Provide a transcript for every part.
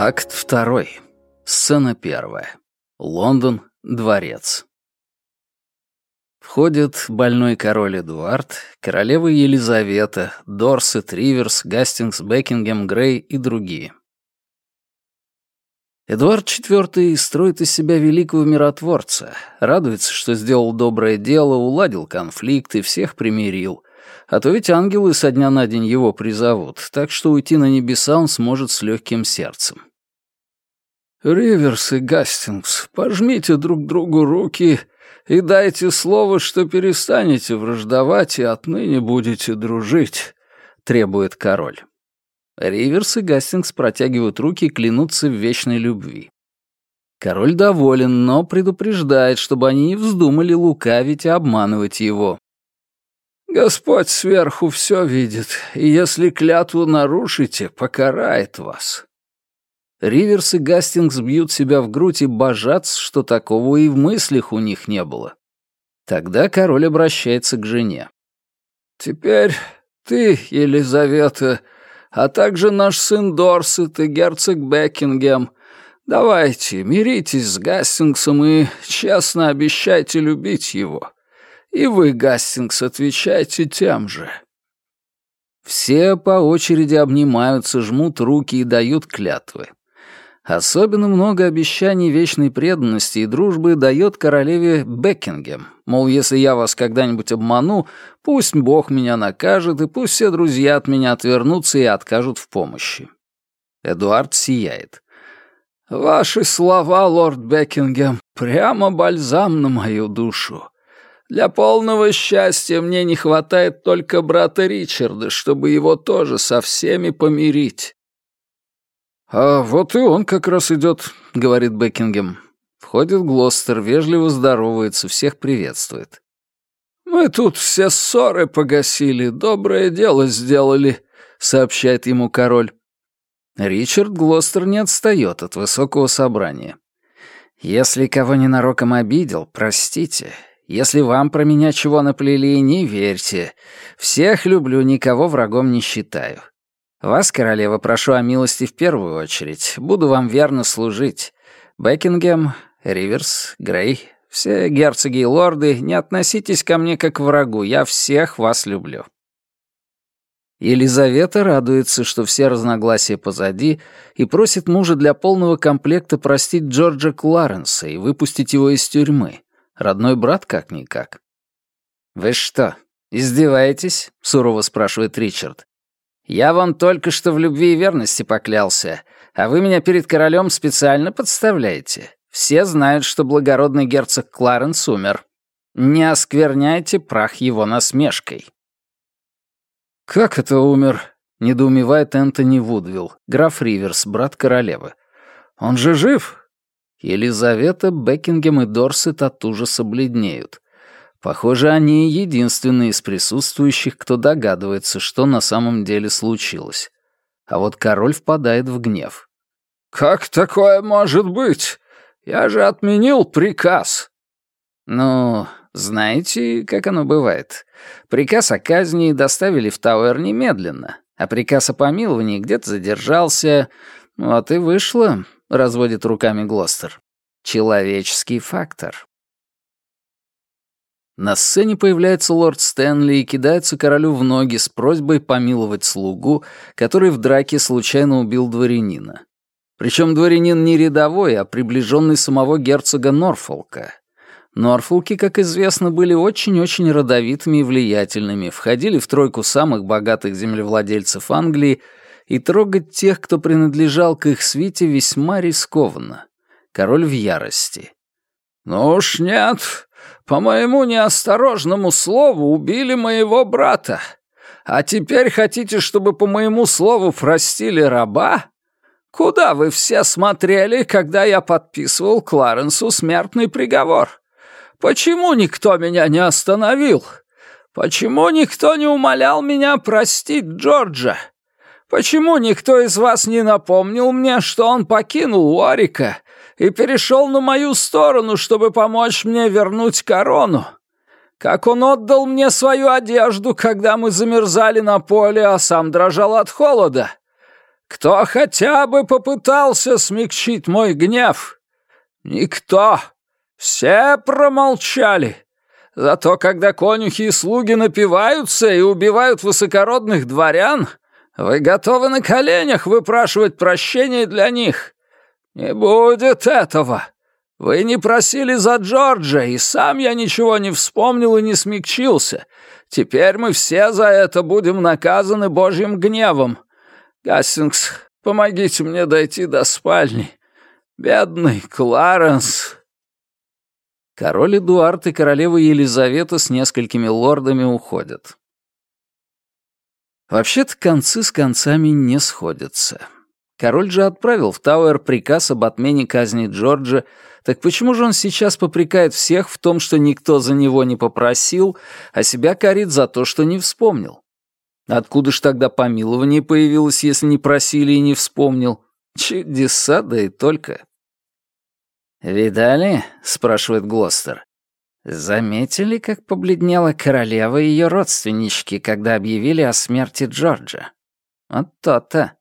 Акт второй. Сцена первая. Лондон, дворец. Входят больной король Эдуард, королева Елизавета, Дорсет, Риверс, Гастингс, Бекингем, Грей и другие. Эдуард IV строит из себя великого миротворца, радуется, что сделал доброе дело, уладил конфликты, всех примирил. А то ведь ангелы со дня на день его призовут, так что уйти на небеса он сможет с легким сердцем. «Риверс и Гастингс, пожмите друг другу руки и дайте слово, что перестанете враждовать и отныне будете дружить», — требует король. Риверс и Гастингс протягивают руки и клянутся в вечной любви. Король доволен, но предупреждает, чтобы они не вздумали лукавить и обманывать его. «Господь сверху все видит, и если клятву нарушите, покарает вас». Риверс и Гастингс бьют себя в грудь и божатся, что такого и в мыслях у них не было. Тогда король обращается к жене. «Теперь ты, Елизавета, — а также наш сын Дорсет и герцог Бекингем. Давайте, миритесь с Гастингсом и честно обещайте любить его. И вы, Гастингс, отвечайте тем же». Все по очереди обнимаются, жмут руки и дают клятвы. Особенно много обещаний вечной преданности и дружбы дает королеве Бекингем. Мол, если я вас когда-нибудь обману, пусть Бог меня накажет, и пусть все друзья от меня отвернутся и откажут в помощи. Эдуард сияет. «Ваши слова, лорд Бекингем, прямо бальзам на мою душу. Для полного счастья мне не хватает только брата Ричарда, чтобы его тоже со всеми помирить. «А вот и он как раз идет», — говорит Бекингем. Входит Глостер, вежливо здоровается, всех приветствует. «Мы тут все ссоры погасили, доброе дело сделали», — сообщает ему король. Ричард Глостер не отстает от высокого собрания. «Если кого ненароком обидел, простите. Если вам про меня чего наплели, не верьте. Всех люблю, никого врагом не считаю. Вас, королева, прошу о милости в первую очередь. Буду вам верно служить. Бекингем, Риверс, Грей, все герцоги и лорды, не относитесь ко мне как к врагу, я всех вас люблю». Елизавета радуется, что все разногласия позади, и просит мужа для полного комплекта простить Джорджа Кларенса и выпустить его из тюрьмы. Родной брат как-никак. «Вы что, издеваетесь?» — сурово спрашивает Ричард. Я вам только что в любви и верности поклялся, а вы меня перед королем специально подставляете. Все знают, что благородный герцог Кларенс умер. Не оскверняйте прах его насмешкой». «Как это умер?» — недоумевает Энтони Вудвилл, граф Риверс, брат королевы. «Он же жив?» Елизавета, Бекингем и Дорсет от ужаса бледнеют. Похоже, они единственные из присутствующих, кто догадывается, что на самом деле случилось. А вот король впадает в гнев. «Как такое может быть? Я же отменил приказ!» «Ну, знаете, как оно бывает. Приказ о казни доставили в Тауэр немедленно, а приказ о помиловании где-то задержался. Вот и вышло», — разводит руками Глостер. «Человеческий фактор». На сцене появляется лорд Стэнли и кидается королю в ноги с просьбой помиловать слугу, который в драке случайно убил дворянина. Причем дворянин не рядовой, а приближенный самого герцога Норфолка. Норфолки, как известно, были очень-очень родовитыми и влиятельными, входили в тройку самых богатых землевладельцев Англии, и трогать тех, кто принадлежал к их свите, весьма рискованно. Король в ярости. «Ну уж нет, по моему неосторожному слову убили моего брата. А теперь хотите, чтобы по моему слову простили раба? Куда вы все смотрели, когда я подписывал Кларенсу смертный приговор? Почему никто меня не остановил? Почему никто не умолял меня простить Джорджа? Почему никто из вас не напомнил мне, что он покинул Уорика и перешел на мою сторону, чтобы помочь мне вернуть корону. Как он отдал мне свою одежду, когда мы замерзали на поле, а сам дрожал от холода. Кто хотя бы попытался смягчить мой гнев? Никто. Все промолчали. Зато когда конюхи и слуги напиваются и убивают высокородных дворян, вы готовы на коленях выпрашивать прощение для них. Не будет этого. Вы не просили за Джорджа, и сам я ничего не вспомнил и не смягчился. Теперь мы все за это будем наказаны божьим гневом. Гастингс, помогите мне дойти до спальни. Бедный Кларенс. Король Эдуард и королева Елизавета с несколькими лордами уходят. Вообще-то концы с концами не сходятся. Король же отправил в Тауэр приказ об отмене казни Джорджа, так почему же он сейчас попрекает всех в том, что никто за него не попросил, а себя корит за то, что не вспомнил? Откуда ж тогда помилование появилось, если не просили и не вспомнил? Чудеса, да и только. «Видали?» — спрашивает Глостер. «Заметили, как побледнела королева и ее родственнички, когда объявили о смерти Джорджа? Вот то-то.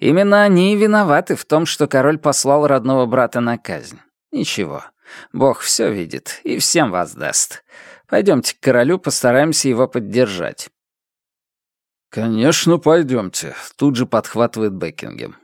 Именно они виноваты в том, что король послал родного брата на казнь. Ничего, Бог все видит и всем воздаст. Пойдемте к королю, постараемся его поддержать». «Конечно, пойдемте», — тут же подхватывает Бекингем.